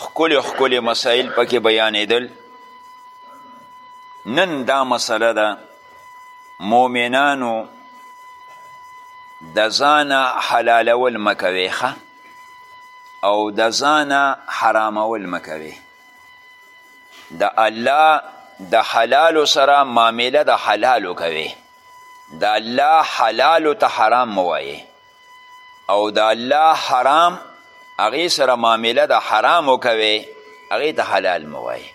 ښکلي ښکلي مسایل پکې بیانېدل نن دا مسله ده مؤمنانو د ځانه حلالول مه کوئ او د ځانه حرامول مه کوئ د الله د حلالو سره معامله د حلالو کوئ د الله حلالو ته حرام مه وایئ او د الله حرام هغې سره معامله د حرامو کوي هغې ته حلال مه وایي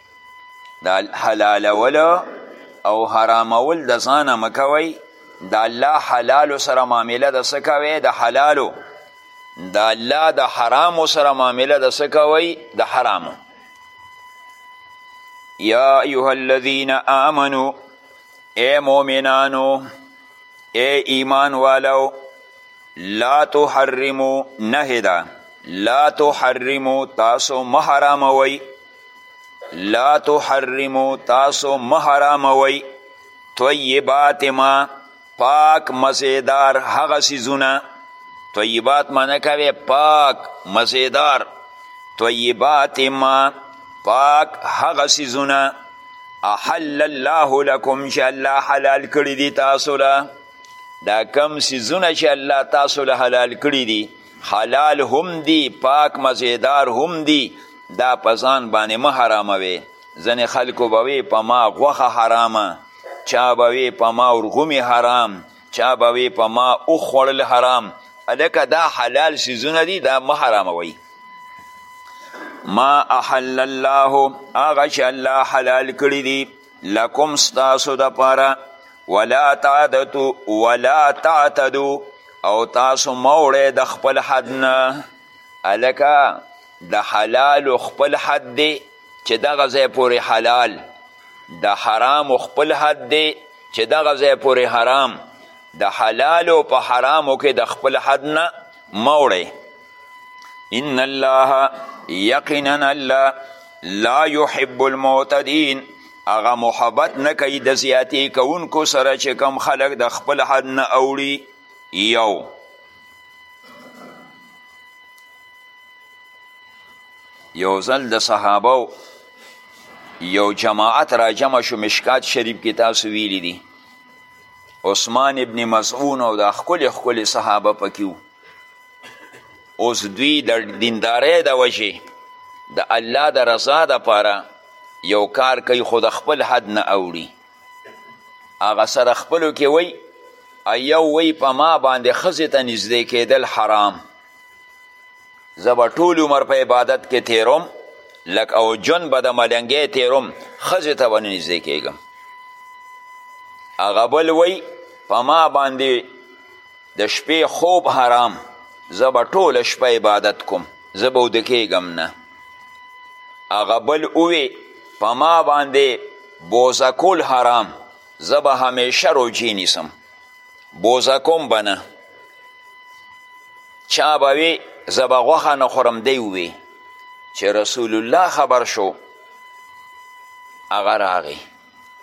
د حلالولو او حرامول د ځانه مه کوئ د الله حلالو سره معامله د څه کوئ د حلالو د الله د حرامو سره معامله د څه کوئ د حرامو یا ایها الذین آمنو ای مؤمنانو ای ایمان والو لا تحرمو نهی ده لا تحرمو تاسو مه حراموئ لا تحرمو تاسو مه حراموئ طیبات ما پاک مزیدار هغه څیزونه طیبات معنی کوي پاک مزیدار طیبات ما پاک هغه څیزونه احل الله لکم چې الله حلال کړي دي تاسو له دا کم سیزونه چې الله تاسو له حلال کړي دي حلال هم دي پاک مزیدار هم دي دا په ځان باندې مه حراموي ځینې خلکو به وي په ما غوښه حرامه چا به وي په ما ورغومي حرام چا به وی په ما وخوړل حرام الکه دا حلال سیزونه دي دا مه حراموئ ما احل الله هغه چې الله حلال کړي دي لکم ستاسو دپاره ولا تعدتو ولا تعتدو او تاسو موړی د خپل حد نه هلکه د حلالو خپل حد دی چې دغه ځای پورې حلال د حرامو خپل حد دی چې دغه ځای پورې حرام د حلالو په حرامو کې د خپل حد نه موړی ان الله یقینا الله لا یحب المعتدین هغه محبت نه کوي د زیاتې کوونکو سره چې کم خلک د خپل حد نه اوړي یو یو ځل د صحابه یو جماعت را جمع شو مشکات شریف کې تاسو ویلی دي عثمان ابن مزعون او دا خکل خکل صحابه پکیو اوس دوی د دیندارۍ د وجې د الله د رضا د پاره یو کار کوي خو د خپل حد نه اوړي هغه سره خپلو کې وی ایو وی په ما باندې ښځې ته نږدې کېدل حرام زه به ټول عمر په عبادت کې تیروم لکه او جون به د ملنګۍ تیروم ښځې ته به نه نږدې کېږم هغه بل وی په ما باندې د شپې خوب حرام زه به ټوله شپه عبادت کوم زه به اوده کېږم نه هغه بل ووی په ما باندې بوزه کول حرام زه به همیشه روجې نیسم بوزه کوم به نه چا به وي زه به غوښه نه خورم دی ووی چې رسول الله خبر شو هغه راغی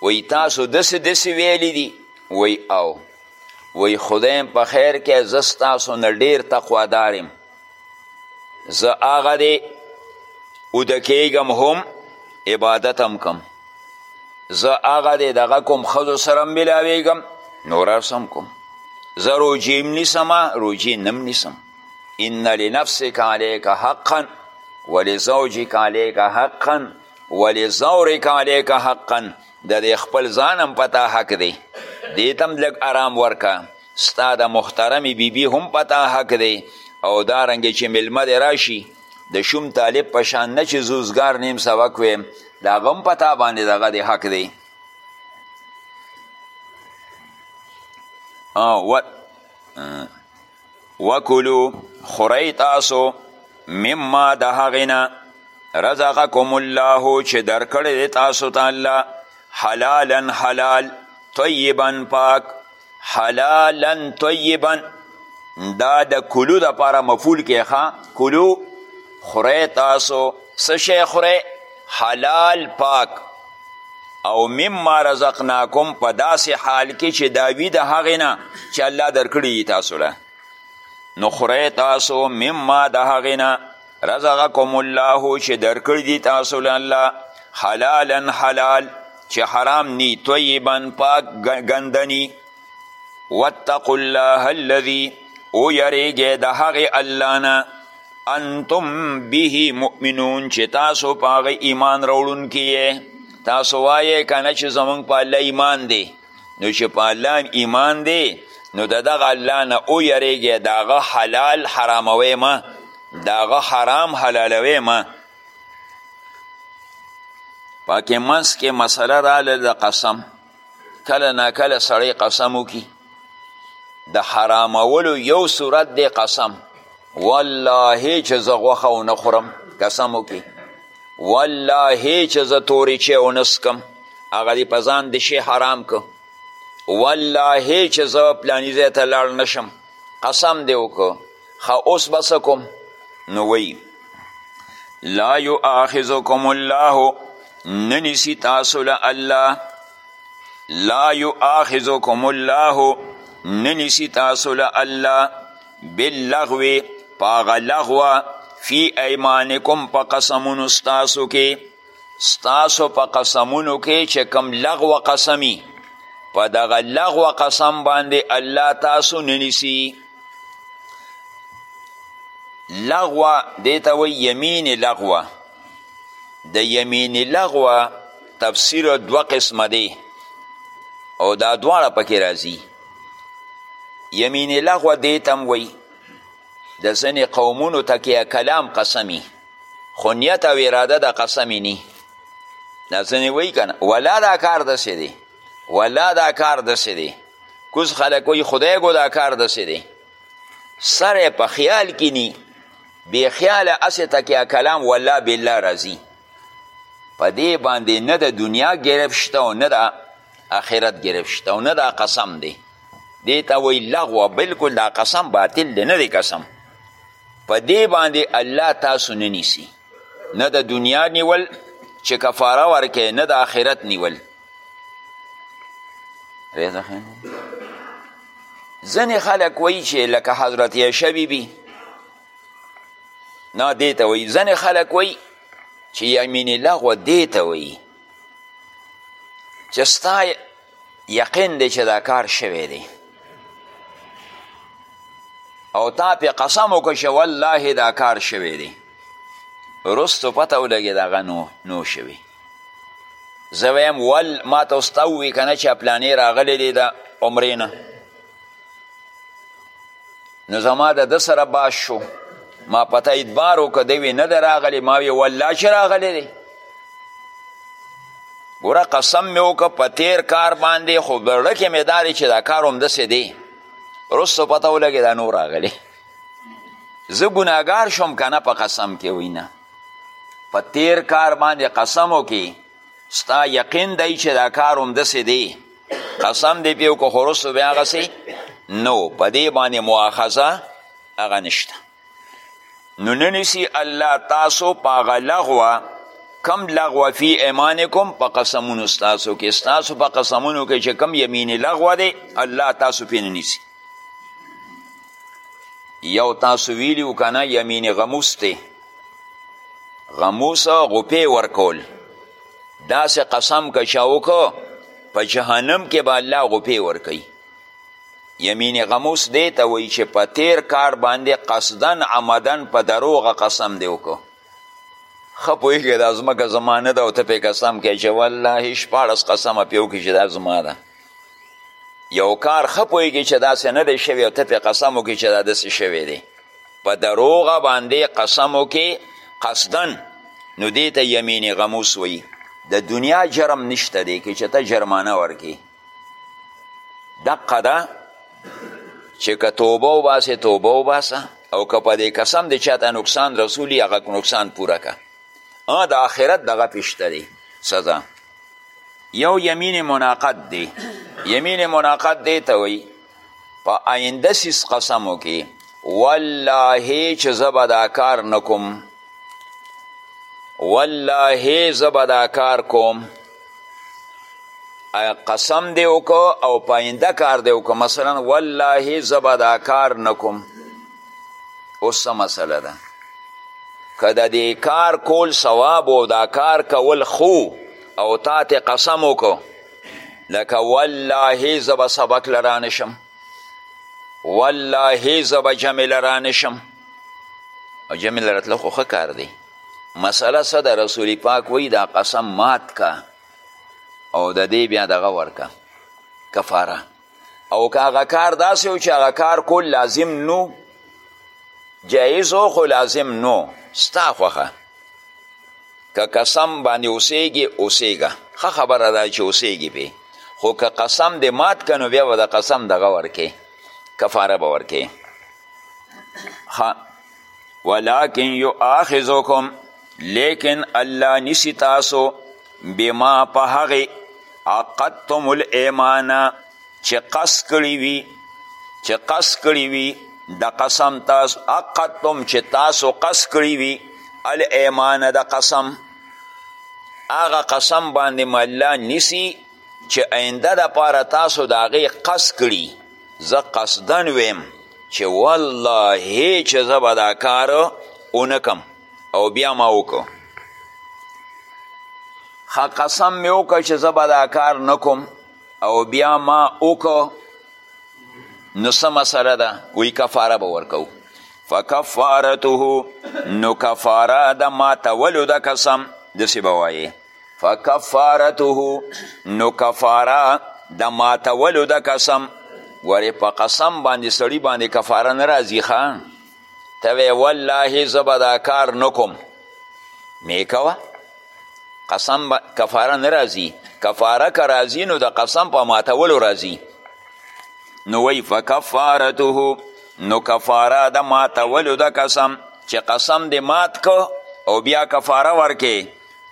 وی تاسو داسې داسې ویلی دي وی او وی خدایم په خیر کې زه ستاسو نه ډېر تقوادار یم زه هغه دی اوده کیږم هم عبادت هم کم زه هغه دی دغه کوم ښځو سره هم ملاویږم نورس هم کوم زه روجې هم نیسم روجې نم نیسم ان لنفسک علیک حقا ولزوجک علیک حقا ولزورک علیک حقا د دې خپل ځان هم په تا حق دی دې ته هم لږ ارام ورکه ستا د محترمې بیبي هم په تا حق دی او دارنګې چې میلمه دی راشي د شوم طالب په شان نه چې زوزګار نیم سبق ویم د هغه هم په تا باندې دغه دی حق دی و وکلو خورئ تاسو مما د هغې نه رزقکم الله چې درکړی دی تاسو ته الله حلالا حلال طیبا پاک حلالا طیبا دا د کلو دپاره مفول کې ښه کلو خورئ تاسو څه شی خورئ حلال پاک او مما رزقناکم په داسې حال کې چې دا وي د هغې نه چې الله درکړي دي تاسو له نو خورئ تاسو مما د هغې نه رزقکم الله چې درکړي دي تاسو له الله حلالا حلال چې حرام نی طیبا پاک ګندنی واتقوا الله الذي او یریږئ د هغې الله نه انتم به مؤمنون چې تاسو په هغه ایمان راوړونکي یې تاسو وایې که نه چې زموږ په الله ایمان دی نو چې په الله ایمان دی نو د دغه الله نه ویرېږئ د هغه حلال حراموی مه د هغه حرام حلالوی مه پکې منځ کې مسله راله د قسم کله نا کله سړی قسم وکي د حرامولو یو صورت دی قسم والله چې زه غوښه ونه خورم قسم وکي والله چې زه تورې چای ونه څکم هغه دې په ځان د شی حرام که والله چې زه پلاني ځای ته لاړ نشم قسم دې وکړو ښه اوس به څه کوم نو وی لا یؤاخذکم الله نه نیسي تاسو له الله لا یؤاخذکم الله نه نیسي تاسو له الله باللغو په هغه لغوه فی ایمانکم په قسمونو ستاسو کې ستاسو په قسمونو کې چې کم لغو قسمی په دغه لغو قسم باندې الله تاسو ننیسی لغوه دیتا وی یمین لغوه د یمین لغوه تفسیر دو قسمه دی او دا دواړه پکې راځي یمین لغوه دیتم وی د ځنې قومونو تکیه کلام قسمی خو نیت او اراده د قسم نی دا ځنې وایي که نه ولا دا کار داسې دی ولا دا کار داسې دی کوز خلک وایي خدای ګو دا کار داسې دی سره په خیال کې نی بې خیاله هسې تکیا کلام والله بالله راځي په دې باندې نه د دنیا ګرفت شته او نه د آخرت ګرفت شته او نه دا قسم دی دې ته وایي لغوه بلکل دا قسم باطل دی نه دی قسم په دې باندې الله تاسو نه نیسي نه د دنیا نیول چې کفاره ورکې نه د آخرت نیول ځنې خلک وایي چې لکه حضرت عیشه بیبي نه دې ته وایي ځنې خلک وایي چې یمین لغوه دې ته وایي چې ستا یقین دی چې دا کار شوی دی او تا پې قسم وکړه چې والله دا کار شوی دی وروستو پته ولګېد هغه نو نو شوی زه وایم ول ما ته اوس ته ووایي که نه چې پلانې راغلی دی د عمرې نه نو زما د ده سره باز شو ما پته ادبار وکړه دی وی نه ده راغلی ما وی والله چې راغلی دی ګوره قسم مې وکړه په تیر کار باندې خو بړه کې مې دارې چې دا کار همداسې دی وروسته پته ولګې دا نور راغلی زه ګناهګار شوم که نه په قسم کې وی نه په تیر کار باندې قسم وکړي ستا یقین دی چې دا کار همداسې دی قسم دی پیو که خورسو بیا غسی نو په دې باندې مؤاخذه هغه نشته نو ننیسی الله تاسو په هغه لغوه کم لغوه فی ایمانکم په قسمونو ستاسو کې ستاسو په قسمونو کې چې کم یمین لغوه دی الله تاسو پې ننیسي یو تاسو ویلي و که نه یمین غموس دی غموس غوپې ورکول داسې قسم که چا وکړو په جهنم کې به الله غوپې ورکوي یمین غموس دی ته وایي چې په تیر کار باندې قصدن عمدن په دروغه قسم دی وکړو ښه پوهېږې دا ځمکه زما نه ده او ته پې قسم کوې چې والله شپاړس قسمه پې وکړي چې دا زما ده یو کار ښه پوهېږي چې داسې نه دی شوی او ته پې قسم وکړي چې دا داسې شوی دی په دروغ باندې قسم وکې قصدن نو دې ته یمین غموس وی د دنیا جرم نشته دی که چې ته جرمانه ورکې دقه ده چې که توبه وباسې توبه وباسه او که په دې قسم د چاته نقصان رسولي هغه نقصان پوره که د آخرت دغه پشته دی سزا یو یمین مناقض دی یمین مناقض دی ته وایي په آینده سیز قسم وکړي والله چې زه به دا کار نه کوم والله زه به دا کار کوم قسم دی وکړو او په آینده کار دی وکړو مثلا والله زه به دا کار نه کوم اوس څه مسله ده که د دې کار کول ثواب او دا کار کول خو او تا ته قسم وکړو لکه والله زه به سبق له رانشم والله زه به جمع له رانشم او جمع له راتله خو ښه کار دی مسله څه ده رسول پاک وایي دا قسم مات که او د دې بیا دغه ورکه کفاره او که هغه کار داسې و چې هغه کار کول لازم نو جایز و خو لازم نو ستا خوښه که قسم باندې اوسېږي اوسېږه ښه خبره ده چې اوسېږي پې خو که قسم دې مات که نو بیا به د قسم دغه ورکې کفاره به ورکې ولکن یؤاخذکم لیکن الله نیسی تاسو بما په هغې عقدتم الایمانه چې قص کړي وي چې قص کړي وي د قسم تاسو عقدتم چې تاسو قص کړي وي الایمانه د قسم هغه قسم باندې مله نیسی چې آینده د پاره تاسو د هغې قص کړي زه قصدا ویم چې والله چې زه به دا کار ونکم او بیا ما وکړو ښه قسم مې وکړ چې زه به دا کار نکوم او بیا ما وکړو نو څه مسله ده وی کفاره به ورکوو فکفارته نو کفاره د ماتولو د قسم داسې به وایې فکفارته نو کفاره د ماتولو د قسم ورې په قسم باندې سړی باندې کفاره نه راځي ښه ته وی والله زه به دا کار نه کوم مې کوه قسم با... کفاره نه راځي کفاره که راځي نو د قسم په ماتولو راځي نو وی فکفارته نو کفاره د ماتولو د قسم چې قسم دې مات کو او بیا کفاره ورکې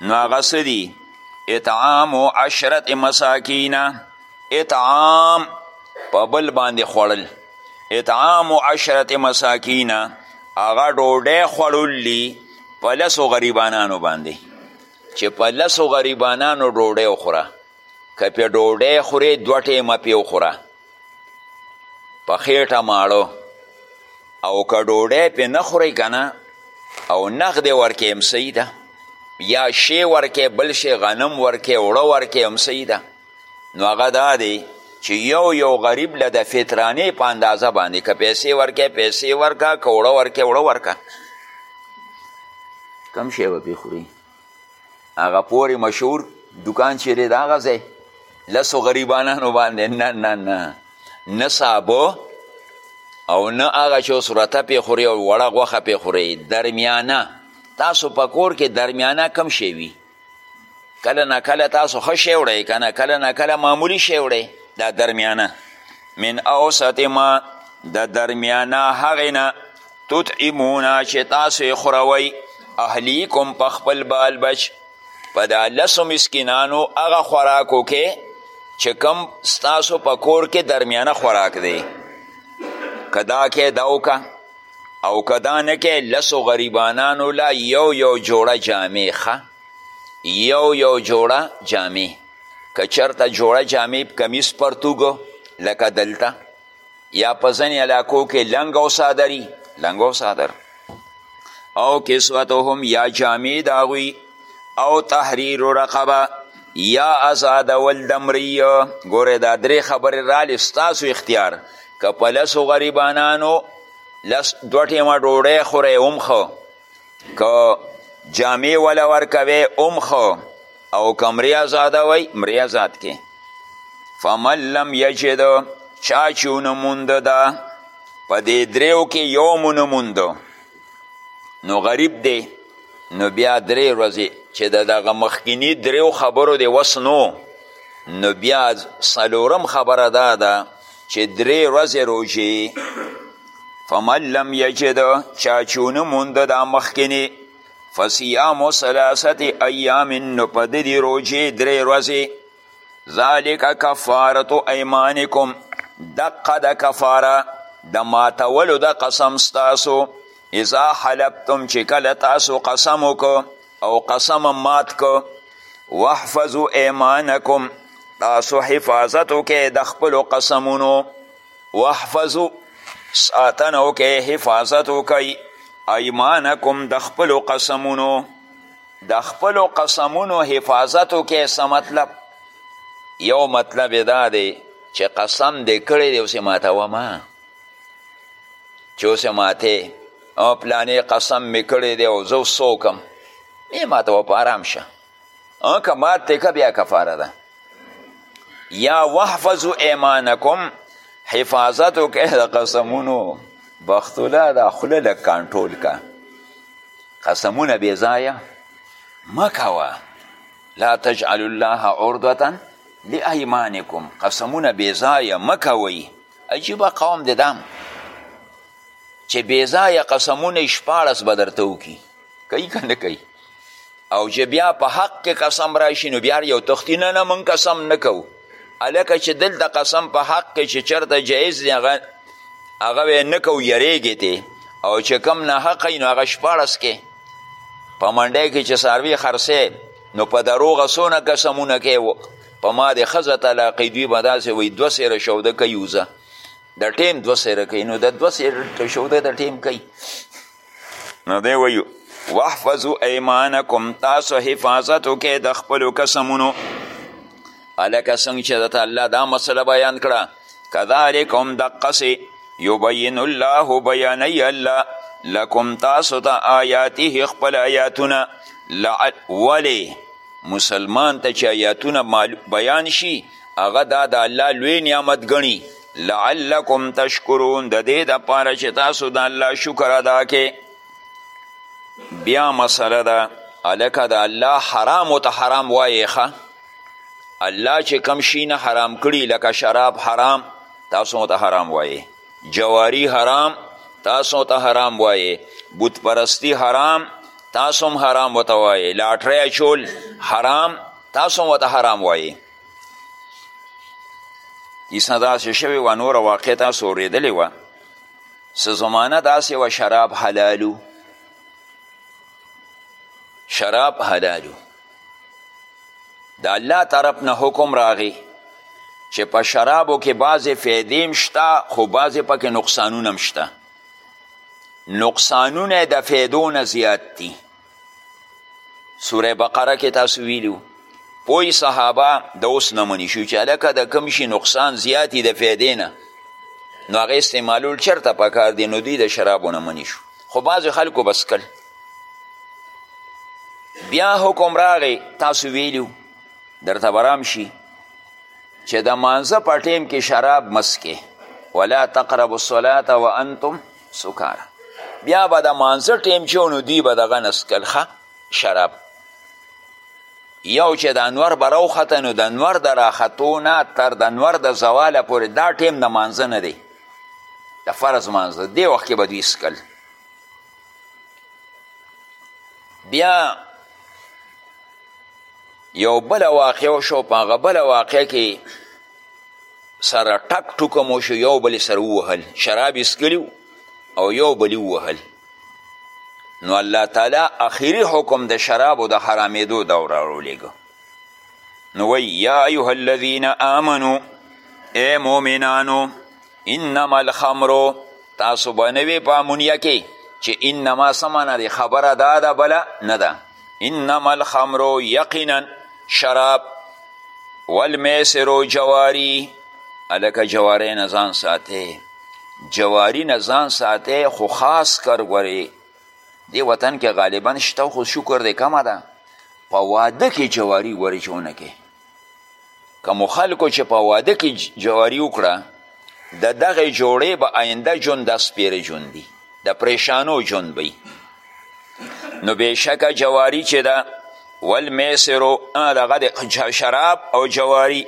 نو هغه څه دي اطعام و عشرت مساکینا اطعام په بل باندې خوړل اطعام و عشرت مساکینا هغه ډوډۍ خوړل دي په لسو غریبانانو باندې چې په لسو غریبانانو ډوډۍ وخوره که پې ډوډۍ خورې دوه ټیمه پې وخوره په خېټه ماړو او که ډوډۍ پې نه خورئ که نه او نغدې ورکې هم صحیح ده یا شی ورکې بل شی غنم ورکې اوړه ورکې هم صحیح ده نو هغه دا دی چې یو یو غریب له د فطرانې په اندازه باندې که پیسې ورکې پیسې ورکه که اوړه ورکې اوړه ورکه کم شی به پې خوري هغه پورې مشهور دکان چې دی د هغه ځای لسو غریبانانو باندې نه نه نه نه سابه او نه هغه چې اوس رته پې خورې او وړه غوښه پې خورې درمیانه تاسو په کور کې درمیانه کم شی وي کله نه کله تاسو ښه شی وړئ که نه کله نه کله معمولي شی وړئ دا درمیانه من اوسط ما د درمیانه هغې نه تطعمونا چې تاسو یې خوروئ اهلیکم په خپل بال بچ په دا لسو مسکینانو هغه خوراکو کې چې کم ستاسو په کور کې درمیانه خوراک دی که دا کې دا وکه او که دا نه کې لسو غریبانانو لا یو یو جوړه جامې ښه یو یو جوړه جامې که چرته جوړه جامې کمیس پرتوګو لکه دلته یا په ځینې علاقو کې لنګ او صادري لنګ او صادر او کسوتهم یا جامې د هغوی او تحریر رقبه یا ازادول د مري ګورې دا درې خبرې رالې ستاسو اختیار که په لسو غریبانانو لس دوه ټیمه ډوډۍ خورئ هم ښه که جامې وله ورکوي هم خو او که مری ازاده وی مری ازاد کې فمن لم یجد چا چې ونه موند ده په دې دریو کې یو مو نه موند نو غریب دی نو بیا درې ورځې چې د دغه مخکیني دریو خبرو دی وس نو نو بیا څلورم خبره دا ده چې درې ورځې روژې فمن لم یجد چا چې ونه موند دا مخکینې فصیام ثلاثت ایام نو په د دې روژې درې ورځې ذالک کفارت ایمانکم دقه د کفاره د ماتولو د قسم ستاسو اذا حلبتم چې کله تاسو قسم وکړو او قسم مات کو واحفظو ایمانکم تاسو حفاظت وکړئ د خپلو قسمونو واحفظو ساتنه وکړئ حفاظت وکړئ ایمانکم د خپلو قسمونو د خپلو قسمونو حفاظت وکړئ څه مطلب یو مطلب دا دی چې قسم دې کړی دی اوسې ماتوه ما چې اوسې ماتې او پلانې قسم مې کړی دی او زه څوکم مې ماتوه په ارام شه که مات دی که بیا کفاره ده یا وحفظو ایمانکم حفاظت وکړئ د قسمونو بختوله دا خوله لږ کنټرول که قسمونه بې ځایه مه کوه لا تجعل الله عرضتا لایمانکم قسمونه بې ځایه مه کوئ عجیبه قوم دی دام چې بې ځایه قسمونه یې شپاړس به درته وکړي کوي که نه کوي او چې بیا په حق کې قسم راشي نو بیا یو تختی نه نه موږ قسم نه کوو هلکه چې دلته قسم په حق کې چې چېرته جایز دی هغه هغه به نه کوو یریږې دی او چې کم نه حق نو هغه شپاړس کې په منډی کې چې څاروي خرڅی نو په دروغه څونه قسمونه کوي په ما د ښځه طلاقې دوی به داسې وایي دوه سیره شوده کوي وزه د ټیم دوه سیره کوي نو د دوه سیره شوده د ټیم کوي نو دی وایو واحفظو ایمانکم تاسو حفاظت وکړئ د خپلو قسمونو هلکه څنګه چې درته الله دا مسله بیان کړه کذالک هم دقسې یبین الله بیانوي الله لکم تاسو ته تا آیاته خپل آیاتونه ولې مسلمان ته چې آیاتونه بیان شي هغه دا د الله لوی نعمت ګڼي لعلکم تشکرون د دې د پاره چې تاسو د الله شکر ادا کې بیا مسله ده الکه د الله حرام ته حرام وایې ښه الله چې کم شي نه حرام کړي لکه شراب حرام تاسو ته حرام وایې جواری حرام تاسو ته حرام وایې بت پرستی حرام تاسو هم حرام وته وایې لاټرۍ چول حرام تاسو هم وته حرام وایې کیسه داسې شوې وه نوره واقع تاسو اورېدلې وه څه زمانه داسې وه شراب حلالو شراب حلالو د الله طرف نه حکم راغی چې په شرابو کې بعضې فیدې هم شته خو بعضې پکې نقصانونه هم شته نقصانونه د فیدو نه زیات دي سوره بقره کې تاسو ویلو پوی صحابه د اوس نه منی شو چې هلکه د کوم شي نقصان زیاتی د فیدې نه نو هغه استعمالول چرته پکار دی نو دوی د شرابو نه منی شو خو بعضې خلکو بس کل بیا حکم راغی تاسو ویلو درته برام شي چې د مانزه په ټیم کې شراب مسکې ولا تقربوا الصلاه وانتم سکاره بیا به د مانځه ټیم چې نو دوی به دغه نه څکل ښه شراب یو چې د انور به راوخته نو د انور د راختو نه تر د انور د زواله پورې دا ټیم د مانځه نه دی د فرض مانځه دې وخت کې به دوی څکل بیا یو بل واقع شو په هغه بل واقع کې سره ټک ټوکه مو شو یو بل سره ووهل شراب اسکلي او یو بل ووهل نو الله تعالی اخیری حکم د شرابو د حرامېدو دور راولیږه نو وی یا ایها الذین آمنو ای مؤمنانو انما الخمر تاسو به نه وی په امونیه کې چې انما څه معنا دی خبره دا ده بله نه ده انما الخمر یقینا شراب والمیسر جواری هلکه جواری نه ځان ساتې جواری نه ځان ساتې خو خاص کر ګورې دې وطن کې غالبا شته خو شکر دی کمه ده په واده کې جواری ګورې چې ونه کې کومو خلکو چې په واده کې جواري وکړه د دغه جوړې به آینده ژوند دا سپیره ژوند دي د پریشانو ژوند به نو بېشکه جواري چې ده والمیسرو دغه د شراب او جواري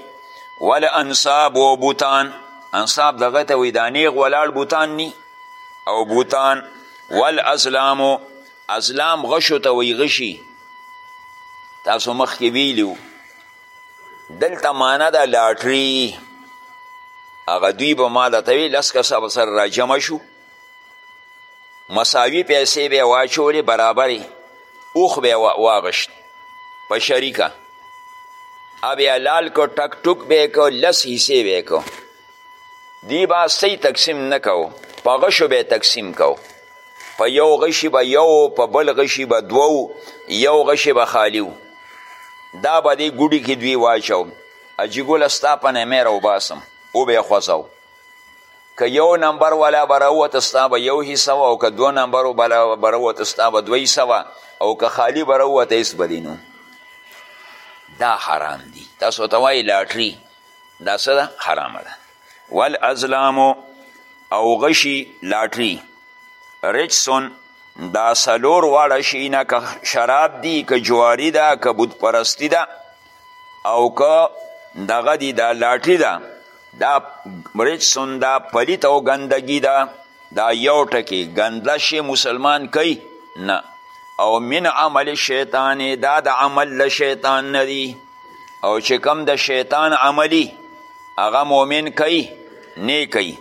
والانصاب و بوتان انصاب دغه ته وایي دا نیغ ولاړ بوتان ني او بوتان والازلامو ازلام غشو ته وی غشي تاسو مخکې ویلي دلته معنا ده لاټري هغه دوی به ما درته وي لس کسه به سره راجمع شو مساوي پیسې به یې واچولې برابرې اوښ به یې واغشت په شریکه او بیا لال کو ټک ټوک به یې کو لس حصې به یې کو دی با سی تقسیم نکو په غشو به تقسیم کو په یو غشی به یو په بل غشی به دوو یو غشی به خالیو دا به دی ګوډی کې دوی واچو اجی ګل ستا په نمه راوباسم او به خوځو که یو نمبر والا براوت ستا به یو حصه او که دو نمبر والا براوت ستا به دوه حصه او که خالی براوت هیڅ بدینو دا حرام دی تاسو ته وایي لاټري دا څه ده حرامه ده والازلام او غشي لاټري رجسون دا سلور واړه شي نه که شراب دي که جواري ده که بت پرستی ده او که دغه دي دا لاټري ده دا رجسون دا پلیت او ګندګي ده دا یو ټکی ګنده شی مسلمان کوي نه او من عمل شیطان دا د عمل د شیطان نه دی او چې کم د شیطان عملی هغه مؤمن کوي نه کوي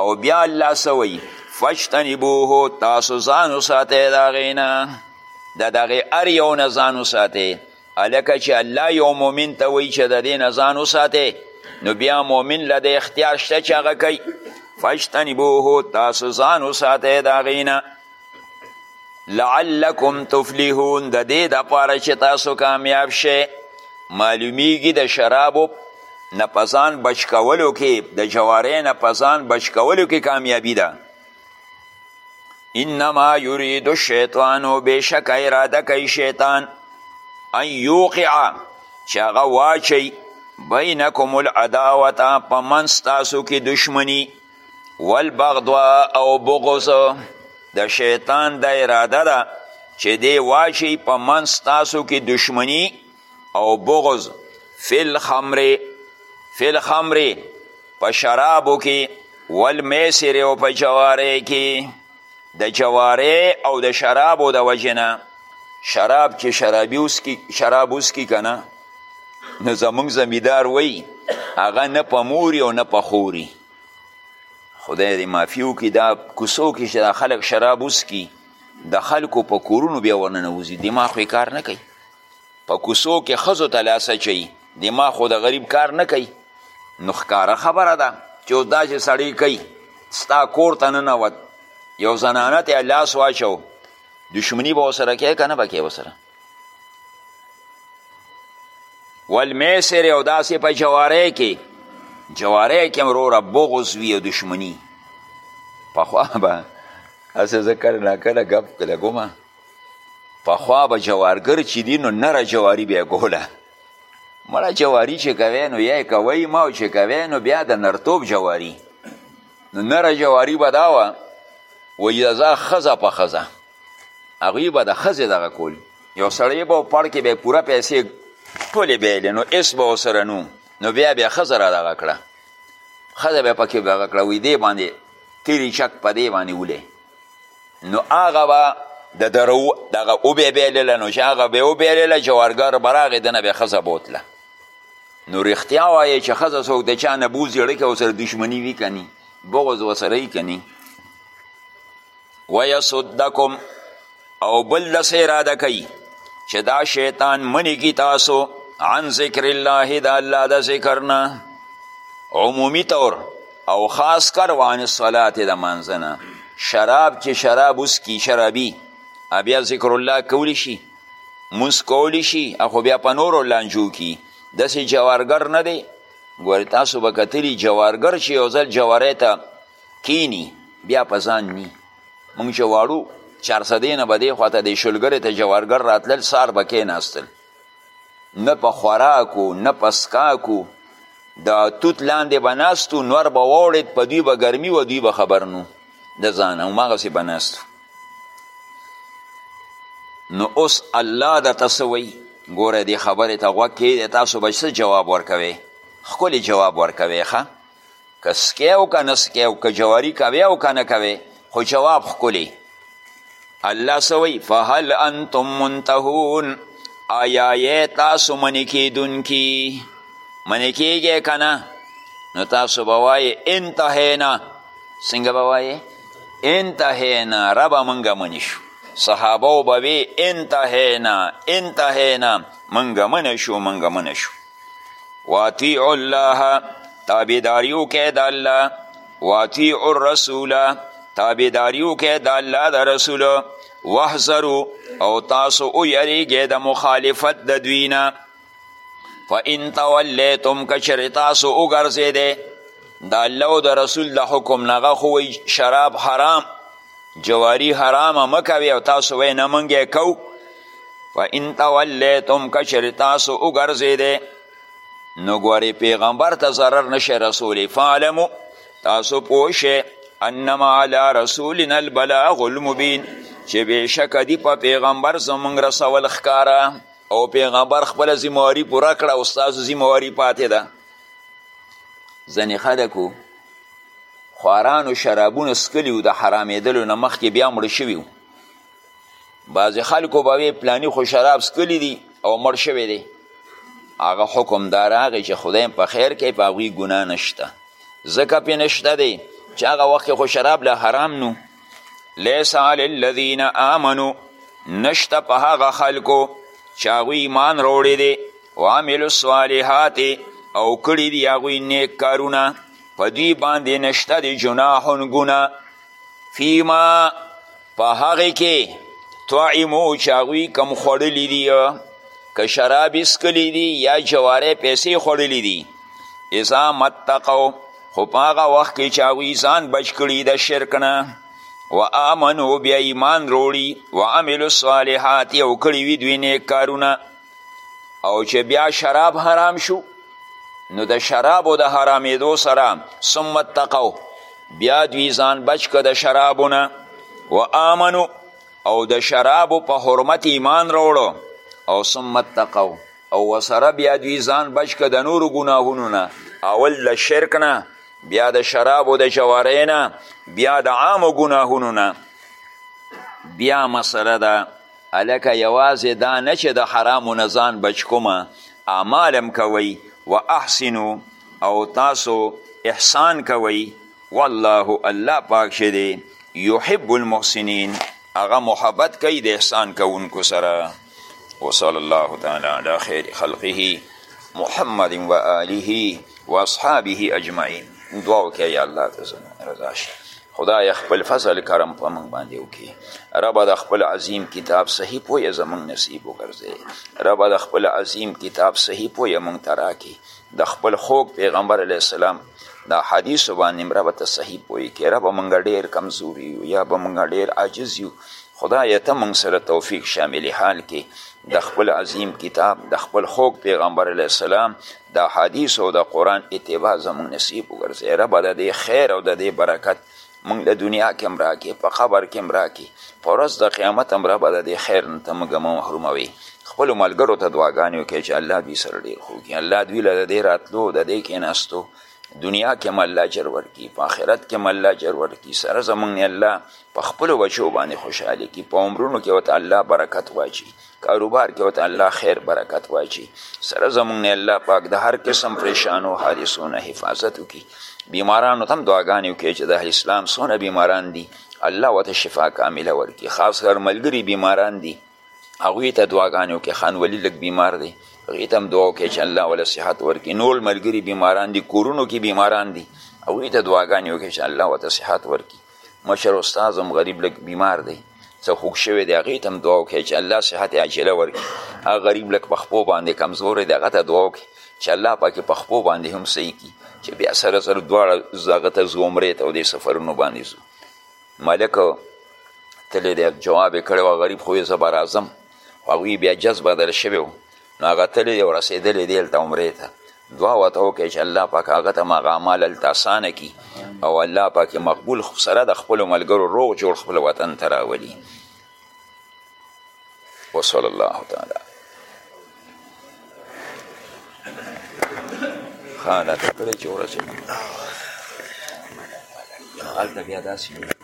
او بیا الله سوی فجتنبوه تاسو ځان وساتئ د هغې نه د دغې هر یو نه ځان وساتئ هلکه چې الله یو مؤمن ته وایي چې د دې نه ځان وساتې نو بیا مؤمن له د اختیار شته چې هغه کوي فاجتنبوه تاسو ځان وساتئ د هغې نه لعلکم تفلیحون د دې دپاره چې تاسو کامیاب شئ معلومیږي د شرابو نه پسان بچ کولو کې د جوارې نه پسان بچ کولو کې کامیابی ده انما یرید الشیطان بېشکه اراده کوي شیطان ان یوقع چې هغه واچوي بینکم العداوته په منځ ستاسو کې دشمني والبغضوا او بغض د شیطان د اراده ده چې دی واچي په منځ تاسو کې دشمني او بغض فی الخمر فی الخمر په شرابو کې والمیسر او په جوارې کې د جوارې او د شرابو د وجنه شراب چې شرابي اوسکي شراب اوسکي که نه نو زمونږ زمیدار وی هغه نه په موري او نه په خوري خدای دې معافي وکړي دا کوڅو کې چې دا خلک شراب اوسکي د خلکو په کورونو بیا ورننوځي دماغ یې کار نه کوي په کوڅو کې ښځو ته لاس اچوي دما خو د غریب کار نه کوي نو ښکاره خبره ده چې اوس داسې سړی کوي ستا کور ته ننوت یو زنانه ته لاس واچو دشمني به ورسره کوې که نه به کوې ورسره والمیسر او داسې په جوارۍ کې جوارۍ کې هم وروره بغض وي او دشمني پخوا به هسې زه کله ناکله ګپ لګوم پخوا به جوارګر چې دي نو نره جواري بیا ګوله مړه جواري چې کوی نو یا کوی ما او چې کوی نو بیا د نرتوب جواري نو نره جواري به دا وه وایي د ځا ښځه په ښځه هغوی به د ښځې دغه کول یو سړی به پړ کې به پوره پیسې ټولې بیلې نو اس به ورسره نو نو بیا بیا ښځه را دغه کړه ښځه به پکې دغه کړه وایي دې باندې تیری چک په دې باندې ولې نو هغه به د درو دغه وبې بېلله نو چې هغه به وبېلله جوارګر به راغې دنه به ښځه بوتله نو رښتیا وایې چې ښځه څوک د چا نه بوځي اړه کې ورسره دښمني وي که ني بغض ورسره وي که ني ویصدکم او بل داسې اراده کوي چې دا شیطان منی کی تاسو عن ذکر الله د الله د ذکر نه عمومي طور او خاص کر وان صلات د منځنه شراب چې شراب اوس کی شرابي بیا ذکر الله کولی شي مونږ کولی شي خو بیا په نورو لانجو کی داسې جوارګر نه دی ګورې تاسو به کتلی جوارګر چې یو ځل جوارې ته کینی بیا په ځان نی مونږ چې واړو چارسدې نه به دې خواته د شلګرې ته جوارګر راتلل سار به کېناستل نه په خوراکو نه په سکاکو د توت لاندې به ناستو نور به واوړېد په دوی به ګرمي و دوی به خبر نو د ځانه هماغسې به ناستو نو اوس الله درته څه وایي ګوره دې خبرې ته غوږ کښېږدی تاسو به څه جواب ورکوئ ښکلی جواب ورکوئ ښه که سکې او که نه سکې او که جواری کوې او که نه کوې خو جواب ښکلی الله څه وایي فهل انتم منتهون آیا یې تاسو منې کېدونکي منې کېږی که نه نو تاسو به وایې انتهینا څنګه به وایې انتهینا ربه موږ منې شو صحابه به وی انتهینا انتهینا منګه من شو منګه من شو واطیعو الله تابعداري وکړئ د الله واطیعو الرسول تابعداري وکړئ د الله د رسول واحذرو او تاسو ویریږئ د مخالفت د دوی نه فان تولیتم که چېرې تاسو وګرځېدی د الله او د رسول د حکم نه غه خو شراب حرام جواری حرام مه کوي او تاسو وای نه مونږ یې کوو فان تولیتم که چېرې تاسو وګرځېدی نو ګورې پیغمبر ته ضرر نشي رسولی فعلمو تاسو پوه شئ انما علی رسولنا البلاغ المبین چې بېشکه دي په پیغمبر زمونږ رسول ښکاره او پیغمبر خپله ذمهواري پوره کړه او ستاسو ذمهواري پاتې ده ځنې خلکو خوارانو شرابونه څکلي وو د حرامېدلو نه مخکې بیا مړه شوي وو بعضې خلکو به وې پلاني خو شراب څکلي دي او مړ شوی دی هغه حکم دا راغی چې خدای په خیر کوي په هغوی ګناه نشته ځکه پې نشته دی چې هغه وخت خو شراب له حرام نو لیس علی الذین آمنو نشته په هغه خلکو چې هغوی ایمان راوړی دی وعملو الصالحات او کړي دي هغوی نیک کارونه په دوی باندې نشته د جناحون ګناه فیما په هغې کې طعمو چې هغوی کم خوړلي دي که شراب اسکلی دي یا جوارې پیسې خوړلي دي اذا متقو خو په هغه وخت کې چې هغوی ځان بچ کړي د شرک نه و آمنو بیا ایمان روړي و عملو الصالحات او کړي وي دوی نیک کارونه او چې بیا شراب حرام شو نو د شرابو د حرامېدو سره ثم اتقو بیا دوی ځان بچ که د شرابو نه و آمنو او د شرابو په حرمت ایمان راوړو او ثم اتقو او وسره بیا دوی ځان بچ که د نورو ګناهونو نه اول د شرک نه بیا د شرابو د جوارۍ نه بیا د عامو ګناهونو نه بیا مسله ده هلکه یوازې دا نه چې د حرامو نه ځان بچ کوم اعمال هم کوئ و احسنو او تاسو احسان کوئ والله الله پاک چې دی یحب المحسنین هغه محبت کوي د احسان کوونکو سره وصلی الله تعالی علی خیر خلقه محمد و آله و اصحابه اجمعین دعاو که یا الله ته رضا شي خدای خپل فضل کرم په موږ باندې وکړي ربه د خپل عظیم کتاب صحیح پویه زموږ نصیب وګرځي ربه د خپل عظیم کتاب صحیح پویه موږ ته راکړي د خپل خوږ پیغمبر علیه السلام دا حدیث باندې ربه ته صحیح پوی کې ربه موږ ډیر کمزوري یو یا به موږ ډیر عاجز یو خدای ته موږ سره توفیق شامل حال کې د خپل عظیم کتاب د خپل خوږ پیغمبر علیه السلام د احادیث او د قرآن اتباع زموږ نصیب وګرځي ربه د دې خیر او د دې برکت موږ له دنیا کې هم راکې په قبر کې هم راکې په ورځ د قیامت هم ربه د دې خیر نه ته موږ مه محروموې خپلو ملګرو ته دعاګانې وکړئ چې الله دوی سره ډېر ښه وکړي الله دوی له د دې راتلو د دې کېناستو دنیا کې هم الله اجر ورکړي په آخرت کې هم الله اجر ورکړي سره زموږ نه الله په خپلو بچو باندې خوشحالي کړي په عمرونو کې ورته الله برکت واچي کاروبار کې ورته الله خیر برکت واچي سره زمونږ نه الله پاک د هر قسم پریشانو حادثو نه حفاظت وکړي بیمارانو ته هم دعاګانې وکړي چې د اهل اسلام څونه بیماران دي الله ورته شفا کامله ورکړي خاص کر ملګري بیماران دي هغوی ته دعاګانې وکړي خان ولي لږ بیمار دی هغوی ته هم دعا وکړي چې الله وله صحت ورکړي نور ملګري بیماران دي کورونو کې بیماران دي هغوی ته دعاګانې وکړي چې الله ورته صحت ورکړي مشر استاد هم غریب لږ بیمار دی څه خوږ شوی دی هغې ته هم دعا وکړئ چې الله صحت عاجله ورکړي هغه غریب لږ په خپو باندې کمزوری دی هغه ته دعا وکړي چې الله پاکې په خپو باندې هم صحیح کړي چې بیا سره سره دواړه هغه ته ځو عمرې ته او دې سفرونو باندې ځو ملک تللی دی جواب یې کړی وه غریب خو یې زه به راځم هغوی بیا جذبه در شوی و نو هغه تللی دی او رسېدلی دی هلته عمرې ته دعا ورته وکړئ چې الله پاک هغه ته هغه اعمال هلته اسانه کړي او الله پاک مقبول سره د خپلو ملګرو روغ جوړ خپل وطن ته راولي وصلی الله تعالی خانه ته کړی چې ورسېږي هلته بیا داسې